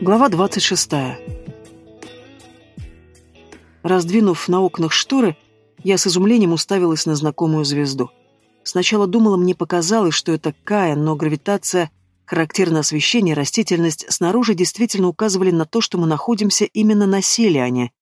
Глава 26. Раздвинув на окнах шторы, я с изумлением уставилась на знакомую звезду. Сначала думала, мне показалось, что это Кая, но гравитация, характерное освещение, растительность снаружи действительно указывали на то, что мы находимся именно на Селиане.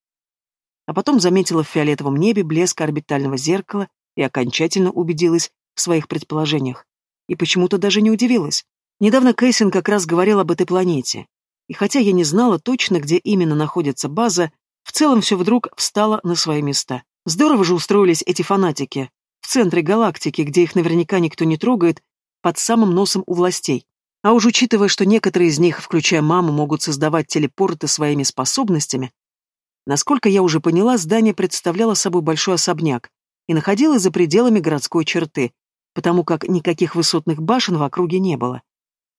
А потом заметила в фиолетовом небе блеск орбитального зеркала и окончательно убедилась в своих предположениях. И почему-то даже не удивилась. Недавно Кейсин как раз говорил об этой планете. И хотя я не знала точно, где именно находится база, в целом все вдруг встало на свои места. Здорово же устроились эти фанатики. В центре галактики, где их наверняка никто не трогает, под самым носом у властей. А уж учитывая, что некоторые из них, включая маму, могут создавать телепорты своими способностями, насколько я уже поняла, здание представляло собой большой особняк и находилось за пределами городской черты, потому как никаких высотных башен в округе не было.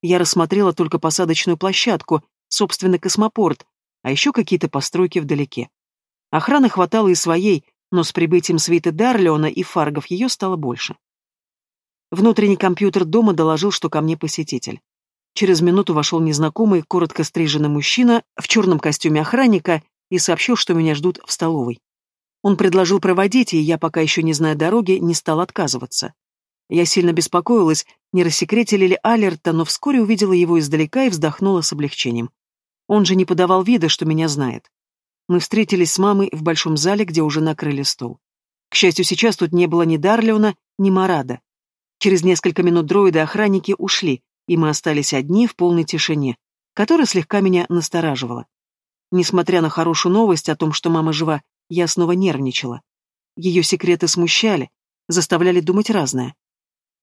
Я рассмотрела только посадочную площадку, собственный космопорт, а еще какие-то постройки вдалеке. Охраны хватало и своей, но с прибытием свиты Дарлеона и фаргов ее стало больше. Внутренний компьютер дома доложил, что ко мне посетитель. Через минуту вошел незнакомый, коротко стриженный мужчина в черном костюме охранника и сообщил, что меня ждут в столовой. Он предложил проводить, и я, пока еще не зная дороги, не стал отказываться. Я сильно беспокоилась, не рассекретили ли Алерта, но вскоре увидела его издалека и вздохнула с облегчением. Он же не подавал вида, что меня знает. Мы встретились с мамой в большом зале, где уже накрыли стол. К счастью, сейчас тут не было ни Дарлеона, ни Марада. Через несколько минут дроиды-охранники ушли, и мы остались одни в полной тишине, которая слегка меня настораживала. Несмотря на хорошую новость о том, что мама жива, я снова нервничала. Ее секреты смущали, заставляли думать разное.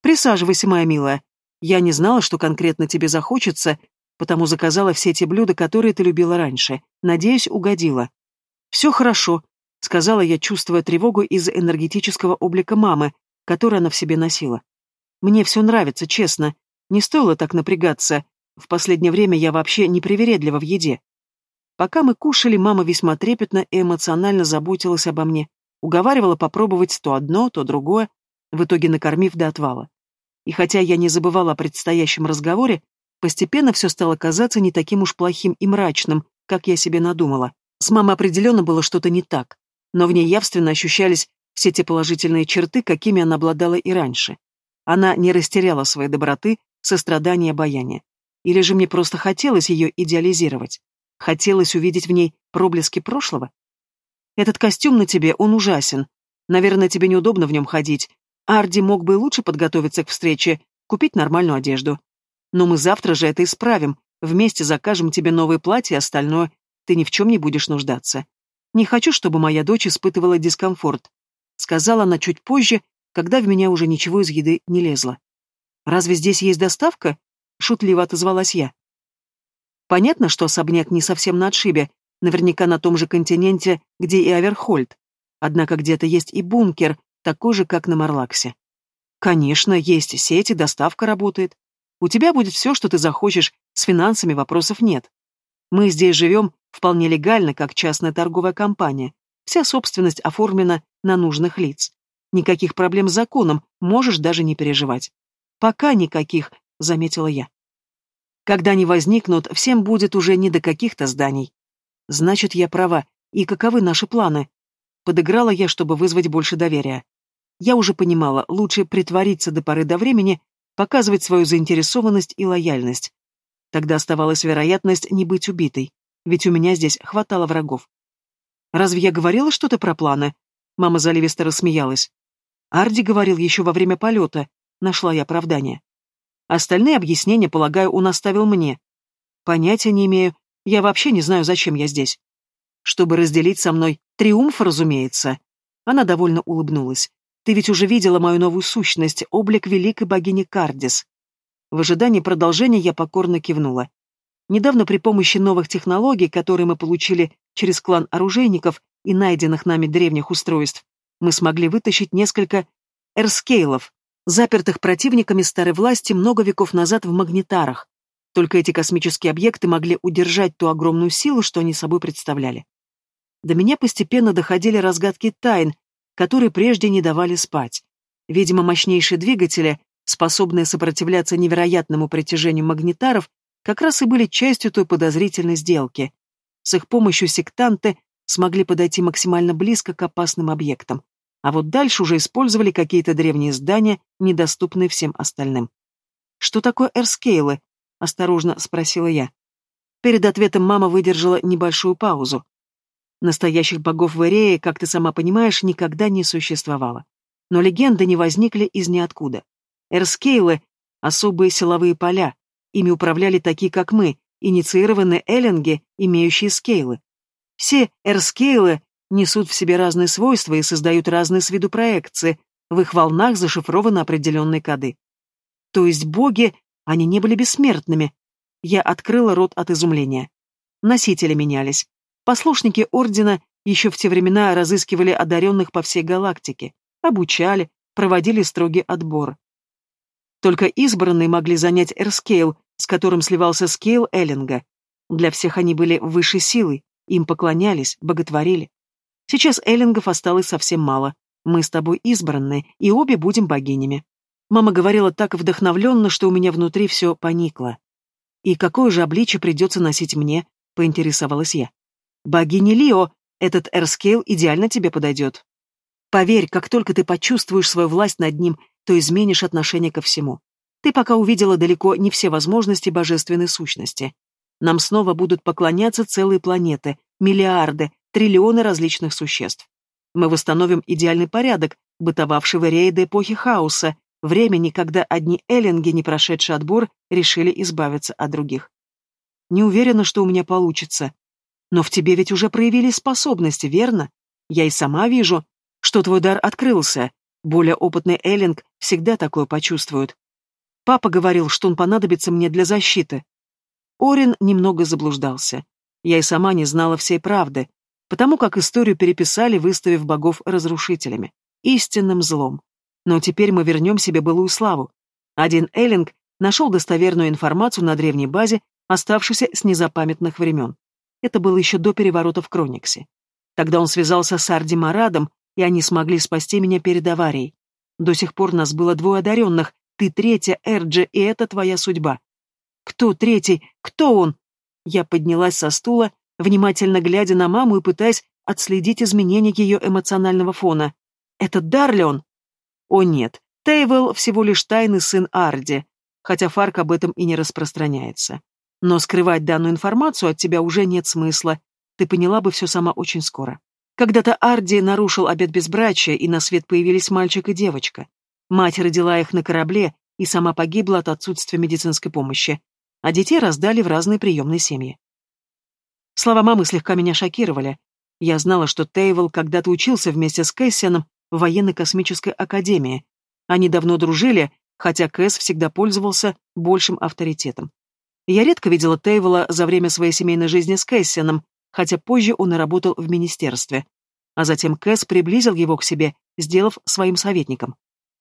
«Присаживайся, моя милая. Я не знала, что конкретно тебе захочется, потому заказала все те блюда, которые ты любила раньше. Надеюсь, угодила». «Все хорошо», — сказала я, чувствуя тревогу из-за энергетического облика мамы, который она в себе носила. «Мне все нравится, честно. Не стоило так напрягаться. В последнее время я вообще не привередлива в еде. Пока мы кушали, мама весьма трепетно и эмоционально заботилась обо мне, уговаривала попробовать то одно, то другое, в итоге накормив до отвала. И хотя я не забывала о предстоящем разговоре, постепенно все стало казаться не таким уж плохим и мрачным, как я себе надумала. С мамой определенно было что-то не так, но в ней явственно ощущались все те положительные черты, какими она обладала и раньше. Она не растеряла своей доброты, сострадания и обаяния. Или же мне просто хотелось ее идеализировать? Хотелось увидеть в ней проблески прошлого? Этот костюм на тебе, он ужасен. Наверное, тебе неудобно в нем ходить. Арди мог бы лучше подготовиться к встрече, купить нормальную одежду. Но мы завтра же это исправим. Вместе закажем тебе новое платье и остальное. Ты ни в чем не будешь нуждаться. Не хочу, чтобы моя дочь испытывала дискомфорт. Сказала она чуть позже, когда в меня уже ничего из еды не лезло. «Разве здесь есть доставка?» — шутливо отозвалась я. Понятно, что особняк не совсем на отшибе, наверняка на том же континенте, где и Аверхольд. Однако где-то есть и бункер, такой же, как на Марлаксе. Конечно, есть сеть, и доставка работает. У тебя будет все, что ты захочешь, с финансами вопросов нет. Мы здесь живем вполне легально, как частная торговая компания. Вся собственность оформлена на нужных лиц. Никаких проблем с законом, можешь даже не переживать. Пока никаких, заметила я. Когда они возникнут, всем будет уже не до каких-то зданий. Значит, я права. И каковы наши планы? Подыграла я, чтобы вызвать больше доверия. Я уже понимала, лучше притвориться до поры до времени, показывать свою заинтересованность и лояльность. Тогда оставалась вероятность не быть убитой, ведь у меня здесь хватало врагов. «Разве я говорила что-то про планы?» Мама заливисто рассмеялась. Арди говорил еще во время полета, нашла я оправдание. Остальные объяснения, полагаю, он оставил мне. Понятия не имею. Я вообще не знаю, зачем я здесь. Чтобы разделить со мной триумф, разумеется. Она довольно улыбнулась. Ты ведь уже видела мою новую сущность, облик великой богини Кардис. В ожидании продолжения я покорно кивнула. Недавно при помощи новых технологий, которые мы получили через клан оружейников и найденных нами древних устройств, мы смогли вытащить несколько эрскейлов, запертых противниками старой власти много веков назад в магнитарах. Только эти космические объекты могли удержать ту огромную силу, что они собой представляли. До меня постепенно доходили разгадки тайн, которые прежде не давали спать. Видимо, мощнейшие двигатели, способные сопротивляться невероятному притяжению магнитаров, как раз и были частью той подозрительной сделки. С их помощью сектанты смогли подойти максимально близко к опасным объектам, а вот дальше уже использовали какие-то древние здания, недоступные всем остальным. «Что такое эрскейлы?» — осторожно спросила я. Перед ответом мама выдержала небольшую паузу. Настоящих богов в Эрее, как ты сама понимаешь, никогда не существовало. Но легенды не возникли из ниоткуда. Эрскейлы — особые силовые поля, ими управляли такие, как мы, инициированные эллинги, имеющие скейлы. Все эрскейлы несут в себе разные свойства и создают разные с виду проекции, в их волнах зашифрованы определенные коды. То есть боги, они не были бессмертными. Я открыла рот от изумления. Носители менялись. Послушники Ордена еще в те времена разыскивали одаренных по всей галактике, обучали, проводили строгий отбор. Только избранные могли занять Эрскейл, с которым сливался скейл Эллинга. Для всех они были высшей силой, им поклонялись, боготворили. Сейчас Эллингов осталось совсем мало. Мы с тобой избранные, и обе будем богинями. Мама говорила так вдохновленно, что у меня внутри все поникло. «И какое же обличие придется носить мне?» — поинтересовалась я. «Богиня Лио, этот Эрскейл идеально тебе подойдет. Поверь, как только ты почувствуешь свою власть над ним, то изменишь отношение ко всему. Ты пока увидела далеко не все возможности божественной сущности. Нам снова будут поклоняться целые планеты, миллиарды, триллионы различных существ. Мы восстановим идеальный порядок, бытовавший в Эрее до эпохи хаоса, времени, когда одни эллинги, не прошедшие отбор, решили избавиться от других. Не уверена, что у меня получится, но в тебе ведь уже проявились способности, верно? Я и сама вижу, что твой дар открылся. Более опытный Эллинг всегда такое почувствует. Папа говорил, что он понадобится мне для защиты. Орин немного заблуждался. Я и сама не знала всей правды, потому как историю переписали, выставив богов разрушителями, истинным злом. Но теперь мы вернем себе былую славу. Один Эллинг нашел достоверную информацию на древней базе, оставшейся с незапамятных времен. Это было еще до переворота в Крониксе. Тогда он связался с Арди Марадом, и они смогли спасти меня перед аварией. До сих пор нас было двое одаренных, ты третья, Эрджи, и это твоя судьба. Кто третий? Кто он? Я поднялась со стула, внимательно глядя на маму и пытаясь отследить изменения ее эмоционального фона. Это Дарлион? О нет, Тейвел всего лишь тайный сын Арди, хотя Фарк об этом и не распространяется. Но скрывать данную информацию от тебя уже нет смысла. Ты поняла бы все сама очень скоро. Когда-то Арди нарушил обет безбрачия, и на свет появились мальчик и девочка. Мать родила их на корабле и сама погибла от отсутствия медицинской помощи, а детей раздали в разные приемные семьи. Слова мамы слегка меня шокировали. Я знала, что Тейвел когда-то учился вместе с Кэссианом в военно-космической академии. Они давно дружили, хотя Кэс всегда пользовался большим авторитетом. Я редко видела Тейвела за время своей семейной жизни с Кэссианом, хотя позже он и работал в министерстве. А затем Кэс приблизил его к себе, сделав своим советником.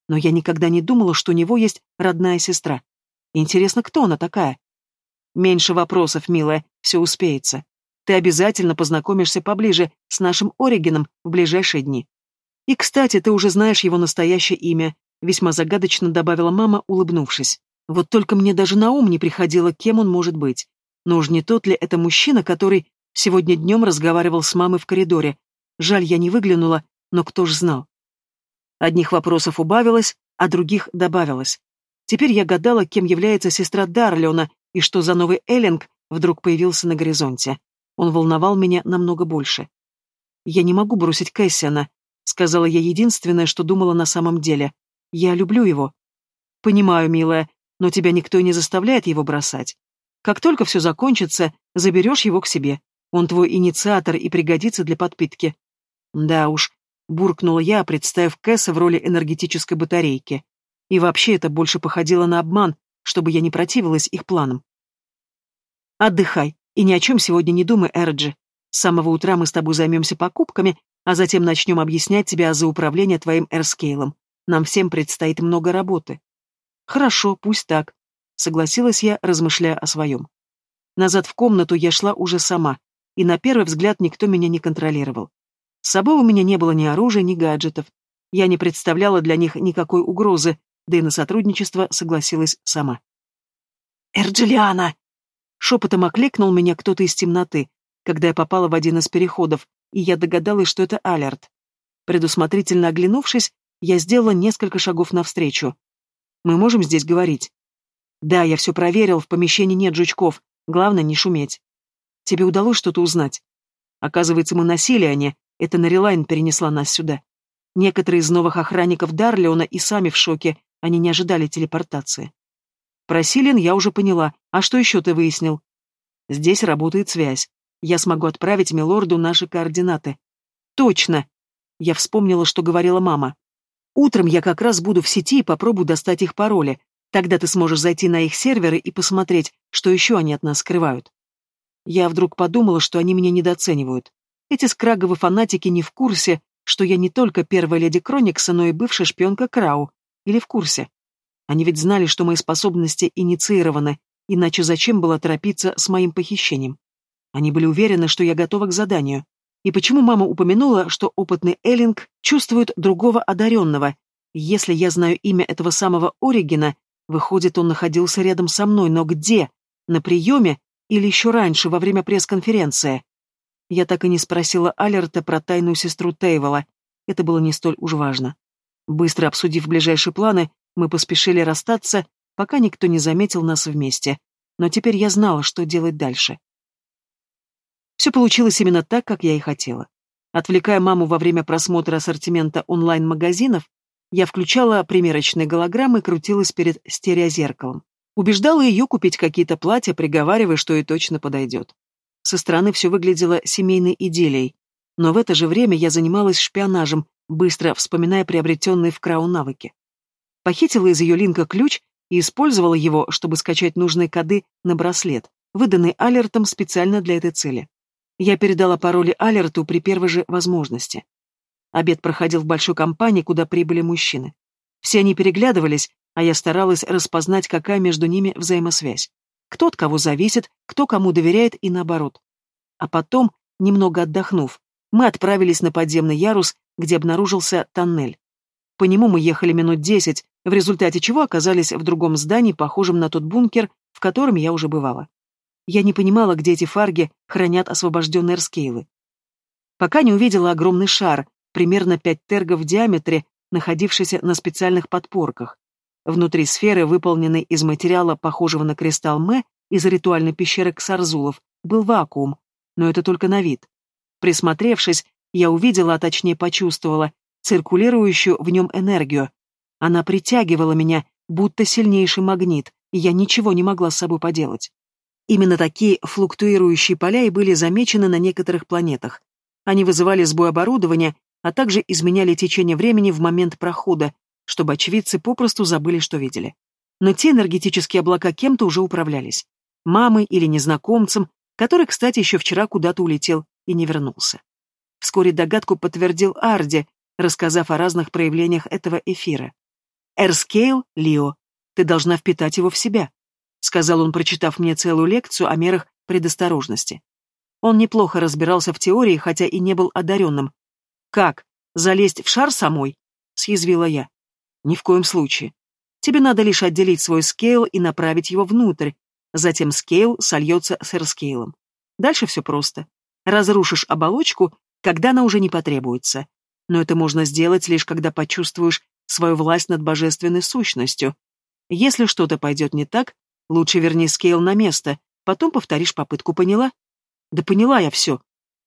Но я никогда не думала, что у него есть родная сестра. Интересно, кто она такая? Меньше вопросов, милая, все успеется. Ты обязательно познакомишься поближе с нашим Оригином в ближайшие дни. И, кстати, ты уже знаешь его настоящее имя, весьма загадочно добавила мама, улыбнувшись. Вот только мне даже на ум не приходило, кем он может быть. Но уж не тот ли это мужчина, который сегодня днем разговаривал с мамой в коридоре. Жаль, я не выглянула, но кто ж знал. Одних вопросов убавилось, а других добавилось. Теперь я гадала, кем является сестра Дарлиона и что за новый Эллинг вдруг появился на горизонте. Он волновал меня намного больше. «Я не могу бросить Кэссиана», — сказала я единственное, что думала на самом деле. «Я люблю его». «Понимаю, милая, но тебя никто и не заставляет его бросать. Как только все закончится, заберешь его к себе. Он твой инициатор и пригодится для подпитки. Да уж, буркнула я, представив Кэса в роли энергетической батарейки. И вообще это больше походило на обман, чтобы я не противилась их планам. Отдыхай, и ни о чем сегодня не думай, Эрджи. С самого утра мы с тобой займемся покупками, а затем начнем объяснять тебе за управление твоим Эрскейлом. Нам всем предстоит много работы. «Хорошо, пусть так», — согласилась я, размышляя о своем. Назад в комнату я шла уже сама, и на первый взгляд никто меня не контролировал. С собой у меня не было ни оружия, ни гаджетов. Я не представляла для них никакой угрозы, да и на сотрудничество согласилась сама. «Эрджилиана!» Шепотом окликнул меня кто-то из темноты, когда я попала в один из переходов, и я догадалась, что это Алерт. Предусмотрительно оглянувшись, я сделала несколько шагов навстречу. «Мы можем здесь говорить?» «Да, я все проверил, в помещении нет жучков. Главное, не шуметь. Тебе удалось что-то узнать?» Оказывается, мы носили они, это Нарилайн перенесла нас сюда. Некоторые из новых охранников Дарлеона и сами в шоке, они не ожидали телепортации. Про Силен я уже поняла, а что еще ты выяснил? Здесь работает связь. Я смогу отправить милорду наши координаты. Точно! Я вспомнила, что говорила мама. Утром я как раз буду в сети и попробую достать их пароли. Тогда ты сможешь зайти на их серверы и посмотреть, что еще они от нас скрывают. Я вдруг подумала, что они меня недооценивают. Эти скраговы фанатики не в курсе, что я не только первая леди Кроникса, но и бывшая шпионка Крау. Или в курсе. Они ведь знали, что мои способности инициированы, иначе зачем было торопиться с моим похищением? Они были уверены, что я готова к заданию. И почему мама упомянула, что опытный Эллинг чувствует другого одаренного? Если я знаю имя этого самого Оригина, выходит, он находился рядом со мной, но где? На приеме или еще раньше, во время пресс-конференции? Я так и не спросила Алерта про тайную сестру Тейвола. Это было не столь уж важно. Быстро обсудив ближайшие планы, мы поспешили расстаться, пока никто не заметил нас вместе. Но теперь я знала, что делать дальше. Все получилось именно так, как я и хотела. Отвлекая маму во время просмотра ассортимента онлайн-магазинов, я включала примерочные голограммы и крутилась перед стереозеркалом. Убеждала ее купить какие-то платья, приговаривая, что ей точно подойдет. Со стороны все выглядело семейной идиллией, но в это же время я занималась шпионажем, быстро вспоминая приобретенные в Крау навыки. Похитила из ее линка ключ и использовала его, чтобы скачать нужные коды на браслет, выданный Алертом специально для этой цели. Я передала пароли Алерту при первой же возможности. Обед проходил в большой компании, куда прибыли мужчины. Все они переглядывались, а я старалась распознать, какая между ними взаимосвязь. Кто от кого зависит, кто кому доверяет и наоборот. А потом, немного отдохнув, мы отправились на подземный ярус, где обнаружился тоннель. По нему мы ехали минут десять, в результате чего оказались в другом здании, похожем на тот бункер, в котором я уже бывала. Я не понимала, где эти фарги хранят освобожденные эрскейлы. Пока не увидела огромный шар, примерно пять тергов в диаметре, находившийся на специальных подпорках. Внутри сферы, выполненной из материала, похожего на кристалл Мэ, из ритуальной пещеры Ксарзулов, был вакуум, но это только на вид. Присмотревшись, я увидела, а точнее почувствовала, циркулирующую в нем энергию. Она притягивала меня, будто сильнейший магнит, и я ничего не могла с собой поделать. Именно такие флуктуирующие поля и были замечены на некоторых планетах. Они вызывали сбой оборудования, а также изменяли течение времени в момент прохода, чтобы очевидцы попросту забыли, что видели. Но те энергетические облака кем-то уже управлялись. Мамой или незнакомцем, который, кстати, еще вчера куда-то улетел и не вернулся. Вскоре догадку подтвердил Арди, рассказав о разных проявлениях этого эфира. «Эрскейл, Лио, ты должна впитать его в себя», сказал он, прочитав мне целую лекцию о мерах предосторожности. Он неплохо разбирался в теории, хотя и не был одаренным. «Как? Залезть в шар самой?» — съязвила я. Ни в коем случае. Тебе надо лишь отделить свой скейл и направить его внутрь. Затем скейл сольется с эрскейлом. Дальше все просто. Разрушишь оболочку, когда она уже не потребуется. Но это можно сделать лишь когда почувствуешь свою власть над божественной сущностью. Если что-то пойдет не так, лучше верни скейл на место, потом повторишь попытку, поняла? Да поняла я все.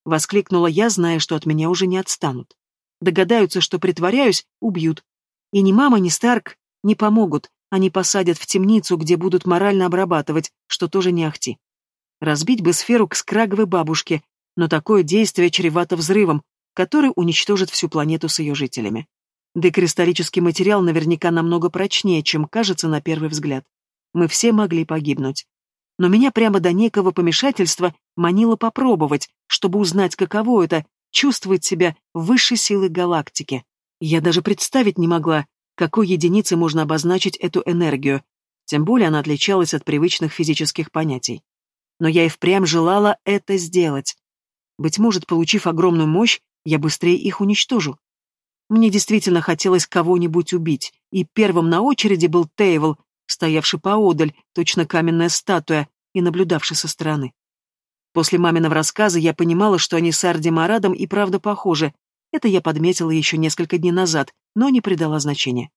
Воскликнула я, зная, что от меня уже не отстанут. Догадаются, что притворяюсь, убьют, и ни мама, ни Старк не помогут, они посадят в темницу, где будут морально обрабатывать, что тоже не ахти. Разбить бы сферу к скраговой бабушке, но такое действие чревато взрывом, который уничтожит всю планету с ее жителями. Да и кристаллический материал наверняка намного прочнее, чем кажется на первый взгляд. Мы все могли погибнуть. Но меня прямо до некого помешательства манило попробовать, чтобы узнать, каково это — чувствовать себя высшей силой галактики. Я даже представить не могла, какой единицей можно обозначить эту энергию, тем более она отличалась от привычных физических понятий. Но я и впрямь желала это сделать. Быть может, получив огромную мощь, я быстрее их уничтожу. Мне действительно хотелось кого-нибудь убить, и первым на очереди был Тейвел, стоявший поодаль, точно каменная статуя, и наблюдавший со стороны. После маминого рассказа я понимала, что они с Арди Марадом и правда похожи. Это я подметила еще несколько дней назад, но не придала значения.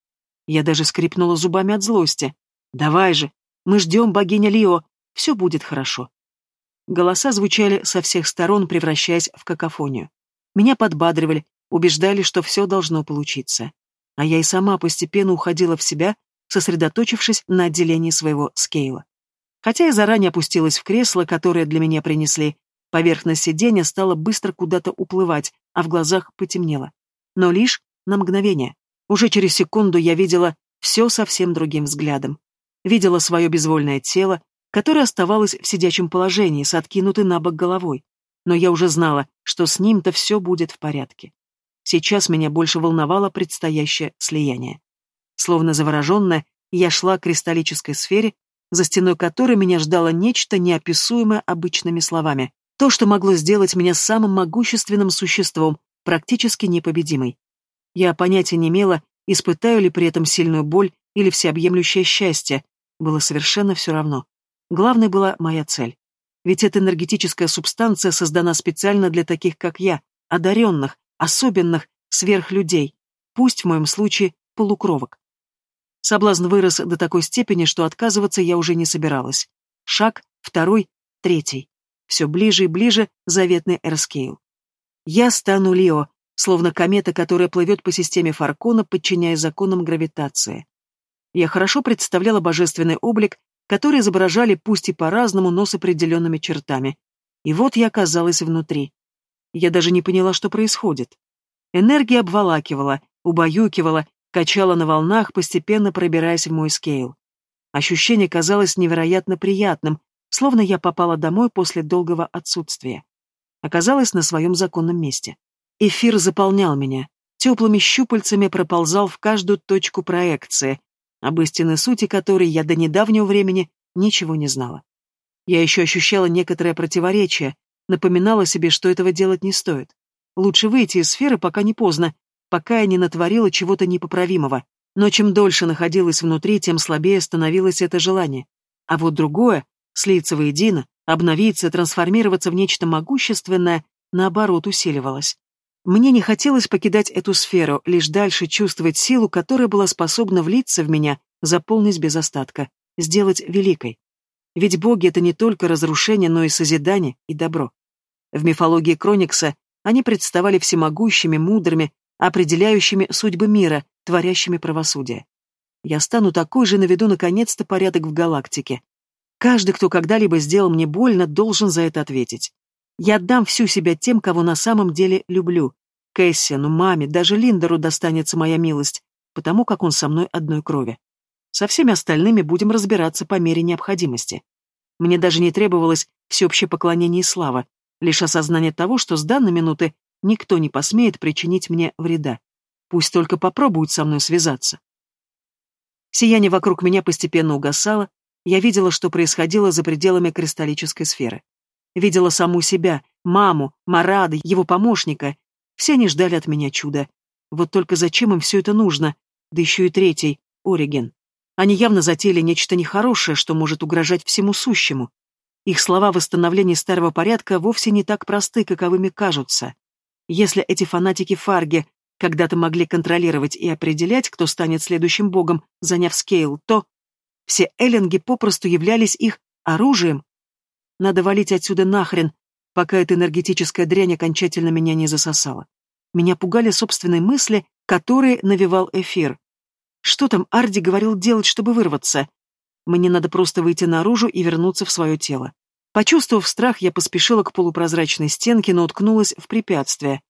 Я даже скрипнула зубами от злости. «Давай же! Мы ждем богиня Лио! Все будет хорошо!» Голоса звучали со всех сторон, превращаясь в какофонию. Меня подбадривали, убеждали, что все должно получиться. А я и сама постепенно уходила в себя, сосредоточившись на отделении своего скейла. Хотя я заранее опустилась в кресло, которое для меня принесли, поверхность сиденья стала быстро куда-то уплывать, а в глазах потемнело. Но лишь на мгновение. Уже через секунду я видела все совсем другим взглядом. Видела свое безвольное тело, которое оставалось в сидячем положении, с откинутой на бок головой. Но я уже знала, что с ним-то все будет в порядке. Сейчас меня больше волновало предстоящее слияние. Словно завороженная, я шла к кристаллической сфере, за стеной которой меня ждало нечто неописуемое обычными словами. То, что могло сделать меня самым могущественным существом, практически непобедимой. Я понятия не имела, испытаю ли при этом сильную боль или всеобъемлющее счастье, было совершенно все равно. Главной была моя цель. Ведь эта энергетическая субстанция создана специально для таких, как я, одаренных, особенных, сверхлюдей, пусть в моем случае полукровок. Соблазн вырос до такой степени, что отказываться я уже не собиралась. Шаг, второй, третий. Все ближе и ближе заветный Эрскейл. Я стану Лео, словно комета, которая плывет по системе Фаркона, подчиняясь законам гравитации. Я хорошо представляла божественный облик, который изображали пусть и по-разному, но с определенными чертами. И вот я оказалась внутри. Я даже не поняла, что происходит. Энергия обволакивала, убаюкивала, качала на волнах, постепенно пробираясь в мой скейл. Ощущение казалось невероятно приятным, словно я попала домой после долгого отсутствия. Оказалась на своем законном месте. Эфир заполнял меня, теплыми щупальцами проползал в каждую точку проекции, об истинной сути которой я до недавнего времени ничего не знала. Я еще ощущала некоторое противоречие, напоминала себе, что этого делать не стоит. Лучше выйти из сферы, пока не поздно, пока я не натворила чего-то непоправимого. Но чем дольше находилась внутри, тем слабее становилось это желание. А вот другое — слиться воедино, обновиться, трансформироваться в нечто могущественное, наоборот, усиливалось. Мне не хотелось покидать эту сферу, лишь дальше чувствовать силу, которая была способна влиться в меня, заполнить без остатка, сделать великой. Ведь боги — это не только разрушение, но и созидание и добро. В мифологии Кроникса они представали всемогущими, мудрыми, определяющими судьбы мира, творящими правосудие. Я стану такой же, наведу наконец-то порядок в галактике. Каждый, кто когда-либо сделал мне больно, должен за это ответить. Я отдам всю себя тем, кого на самом деле люблю. Кэссину, маме, даже Линдеру достанется моя милость, потому как он со мной одной крови. Со всеми остальными будем разбираться по мере необходимости. Мне даже не требовалось всеобщее поклонение и слава, лишь осознание того, что с данной минуты Никто не посмеет причинить мне вреда. Пусть только попробуют со мной связаться. Сияние вокруг меня постепенно угасало, я видела, что происходило за пределами кристаллической сферы. Видела саму себя, маму, Марада, его помощника. Все они ждали от меня чуда. Вот только зачем им все это нужно? Да еще и третий, Ориген. Они явно затеяли нечто нехорошее, что может угрожать всему сущему. Их слова восстановления старого порядка вовсе не так просты, каковыми кажутся. Если эти фанатики Фарги когда-то могли контролировать и определять, кто станет следующим богом, заняв скейл, то все эллинги попросту являлись их оружием. Надо валить отсюда нахрен, пока эта энергетическая дрянь окончательно меня не засосала. Меня пугали собственные мысли, которые навевал эфир. Что там Арди говорил делать, чтобы вырваться? Мне надо просто выйти наружу и вернуться в свое тело. Почувствовав страх, я поспешила к полупрозрачной стенке, но уткнулась в препятствие.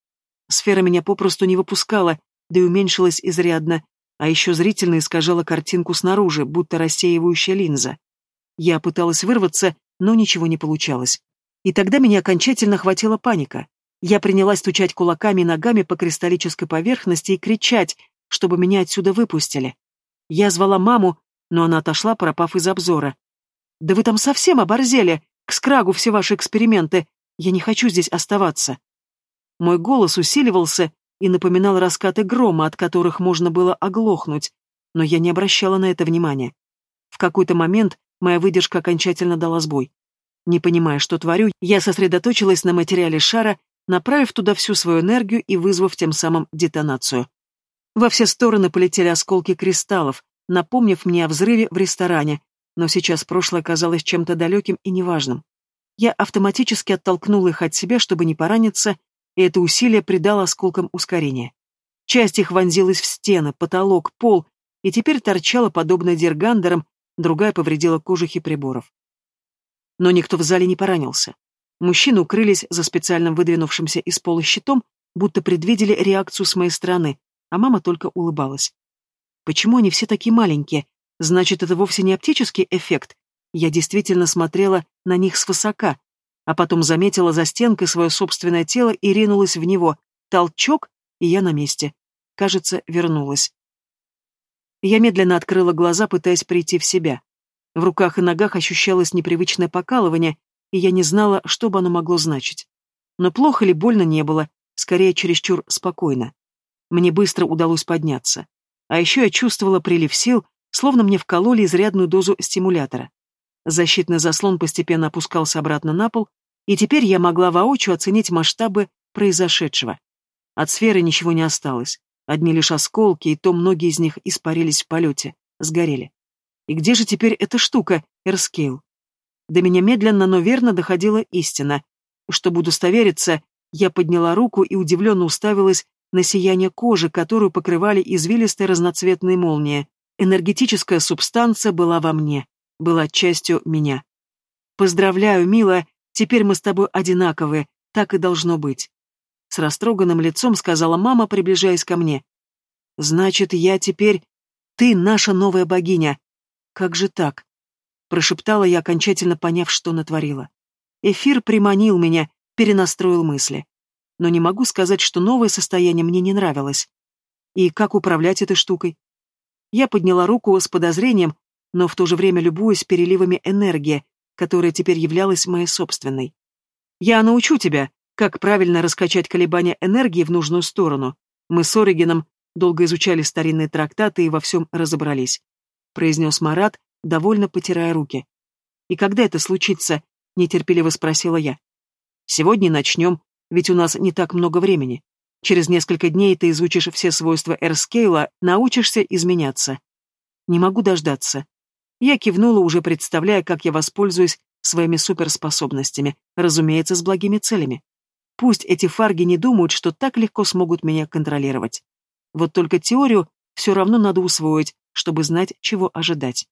Сфера меня попросту не выпускала, да и уменьшилась изрядно, а еще зрительно искажала картинку снаружи, будто рассеивающая линза. Я пыталась вырваться, но ничего не получалось. И тогда меня окончательно хватила паника. Я принялась стучать кулаками и ногами по кристаллической поверхности и кричать, чтобы меня отсюда выпустили. Я звала маму, но она отошла, пропав из обзора. «Да вы там совсем оборзели!» К скрагу все ваши эксперименты. Я не хочу здесь оставаться. Мой голос усиливался и напоминал раскаты грома, от которых можно было оглохнуть, но я не обращала на это внимания. В какой-то момент моя выдержка окончательно дала сбой. Не понимая, что творю, я сосредоточилась на материале шара, направив туда всю свою энергию и вызвав тем самым детонацию. Во все стороны полетели осколки кристаллов, напомнив мне о взрыве в ресторане, но сейчас прошлое казалось чем-то далеким и неважным. Я автоматически оттолкнула их от себя, чтобы не пораниться, и это усилие придало осколкам ускорения. Часть их вонзилась в стены, потолок, пол, и теперь торчала подобно дергандерам, другая повредила кожухи приборов. Но никто в зале не поранился. Мужчины укрылись за специальным выдвинувшимся из пола щитом, будто предвидели реакцию с моей стороны, а мама только улыбалась. Почему они все такие маленькие? Значит, это вовсе не оптический эффект. Я действительно смотрела на них свысока, а потом заметила за стенкой свое собственное тело и ринулась в него. Толчок, и я на месте. Кажется, вернулась. Я медленно открыла глаза, пытаясь прийти в себя. В руках и ногах ощущалось непривычное покалывание, и я не знала, что бы оно могло значить. Но плохо ли больно не было, скорее чересчур спокойно. Мне быстро удалось подняться. А еще я чувствовала прилив сил, словно мне вкололи изрядную дозу стимулятора. Защитный заслон постепенно опускался обратно на пол, и теперь я могла воочию оценить масштабы произошедшего. От сферы ничего не осталось. Одни лишь осколки, и то многие из них испарились в полете, сгорели. И где же теперь эта штука, Эрскейл? До меня медленно, но верно доходила истина. Чтобы удостовериться, я подняла руку и удивленно уставилась на сияние кожи, которую покрывали извилистые разноцветные молнии. Энергетическая субстанция была во мне, была частью меня. «Поздравляю, милая, теперь мы с тобой одинаковые, так и должно быть». С растроганным лицом сказала мама, приближаясь ко мне. «Значит, я теперь... Ты наша новая богиня. Как же так?» Прошептала я, окончательно поняв, что натворила. Эфир приманил меня, перенастроил мысли но не могу сказать, что новое состояние мне не нравилось. И как управлять этой штукой? Я подняла руку с подозрением, но в то же время любуясь переливами энергии, которая теперь являлась моей собственной. Я научу тебя, как правильно раскачать колебания энергии в нужную сторону. Мы с Оригином долго изучали старинные трактаты и во всем разобрались», — произнес Марат, довольно потирая руки. «И когда это случится?» — нетерпеливо спросила я. «Сегодня начнем», ведь у нас не так много времени. Через несколько дней ты изучишь все свойства Эрскейла, научишься изменяться. Не могу дождаться. Я кивнула, уже представляя, как я воспользуюсь своими суперспособностями, разумеется, с благими целями. Пусть эти фарги не думают, что так легко смогут меня контролировать. Вот только теорию все равно надо усвоить, чтобы знать, чего ожидать.